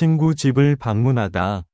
친구 집을 방문하다.